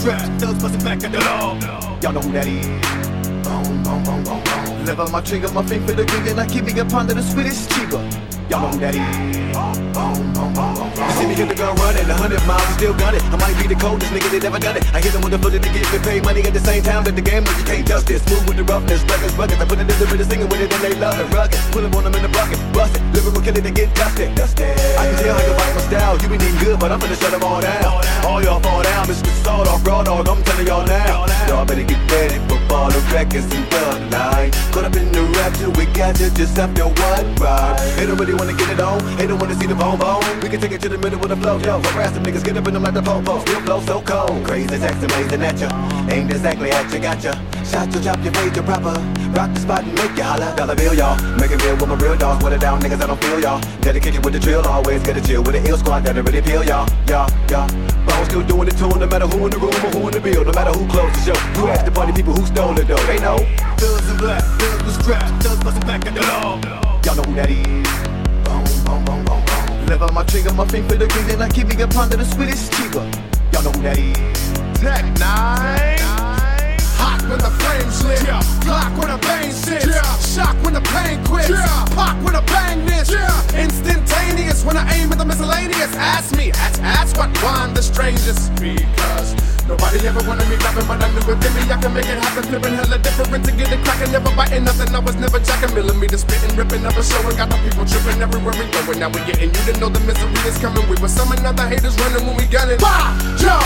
thugs bustin' back at the law. Y'all know who that is. Boom, boom, boom, boom, boom. Live on my trigger, my for the gig, and I keep it up under the sweetest cheaper. Y'all know who that is. Boom, boom, boom, boom, boom. You see me hit the gun running, a hundred miles, and still gun it. I might be the coldest nigga that ever done it. I hit them with the bullet to get me paid money at the same time that the game, but you can't touch this. Move with the roughness, rugged, rugged. I put it in the rhythm, singing with it, and they love it. Rugged, pull up on them in the bucket, bust it. Lyrical killer, they get dusted. dusted. I can tell you fight my style. You been eating good, but I'm finna shut them all down. All y'all fall down, Mr. Sawed off, raw dog. I'm telling y'all now. Y'all better get ready for all the records and bloodline. Caught up in the rapture, we got you just after one ride. Don't really wanna get it on, they don't wanna see the bone bone. We can take it to the middle with a flow, yo. Harass them niggas, get up in them like the po-po. Still flow so cold. Crazy sex amazing at ya. Aimed exactly at you, gotcha. Shot to drop your to proper. Rock the spot and make ya holla. Dollar bill, y'all. Make it real with my real dogs. Put it down, niggas, I don't feel y'all. Dedicated with the drill, always get a chill with the ill squad. That'll really peel y'all, y'all, y'all. But I'm still doing it too, no matter who in the room or who in the bill. No matter who closed the show. Who asked the party people who stole it though? They know. Thugs in black, thugs with straps, thugs bustin' back at the law. Y'all know who that is. Boom, boom, boom, boom, boom. Live on my trigger, my finger, the green, and I keep me up under the sweetest cheaper. Y'all know who that is. Tech N9ne. Miscellaneous. Ask me, ask, ask what one the strangest. Because nobody ever wanted me rapping, but I knew within me I can make it happen. Flipping hella different to get it cracking. Never biting nothing. I was never jacking. Millimeters spitting, ripping up a show and got the people tripping everywhere we go. And now we getting you to know the misery is coming. We were some other haters running when we got it. Bah! Yo,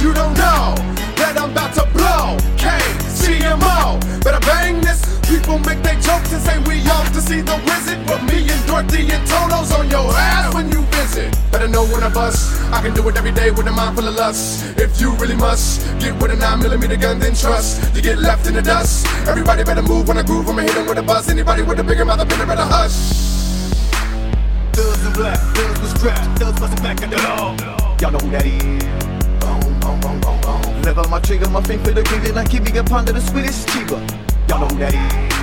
you don't know that I'm about to blow. KCMO, better bang this. People make they jokes and say we off to see the wizard. But me and Dorothy and Toto's on your ass when visit. Better know when I bust. I can do it every day with a mind full of lust. If you really must, get with a 9mm gun, then trust. You get left in the dust. Everybody better move when I groove. I'ma hit 'em with a buzz. Anybody with a bigger mouth, I better better hush. Thugs in black, thugs with straps, thugs bustin' back at the law. Y'all know who that is. Boom, boom, boom, boom, boom. Live on my trigger, my feet for the green, and I keep me up under the sweetest cheaper. Y'all know who that is.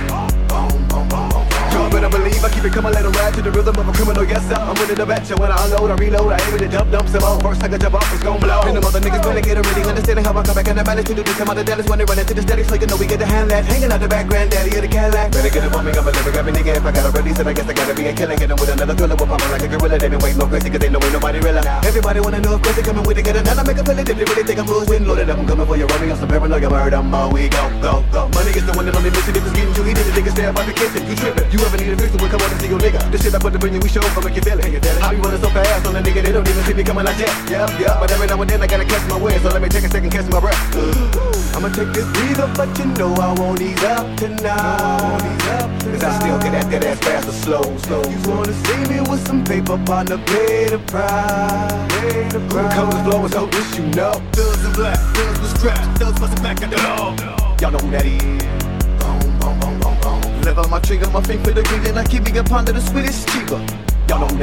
Better believe I keep it coming, let let 'em ride to the rhythm of a criminal. Yes, sir. I'm ready to bet you when I unload, I reload, I aim it to dump, dump some more. First I can jump off, it's gon' blow. And the mother niggas better get already understanding how I come back and I manage to do this. Some other Dallas when they run into the steady, so you know we get the hand that hanging out the back, granddaddy of the Cadillac. Better get it on me, I'm a lyric, every nigga. If I got a release, then I guess I gotta be a killer. Get with another thriller, we'll pop 'em like a gorilla. They been waiting no crazy, cause they know ain't nobody realer. Everybody wanna know if crazy coming with it, get another make a feel it. If they really think I'm bullshitting, loaded up, I'm coming for you, running on some paranoia murder. Mo, we go, go, go. Money is the one that only mission. If it's getting too heated, the nigga stay up out the kitchen. You tripping? You ever We'll come on and see your nigga. This shit I put up in you, we show up, make you feel it. How you running so fast on a nigga? They don't even see me coming like that. Yeah, yeah. But every now and then I gotta catch my wind, so let me take a second, catch my breath. I'ma take this breather, but you know I won't ease up tonight. Cause I still get that dead ass fast or slow, slow. You wanna see me with some paper on the blade of pride. Blade of pride. Colors blowing, so this you know. Thugs in black, thugs with straps, thugs bustin' back at the law. Y'all know who that is. On my trigger, my feet for the green, and I keep me up under the sweetest cheaper. Y'all know who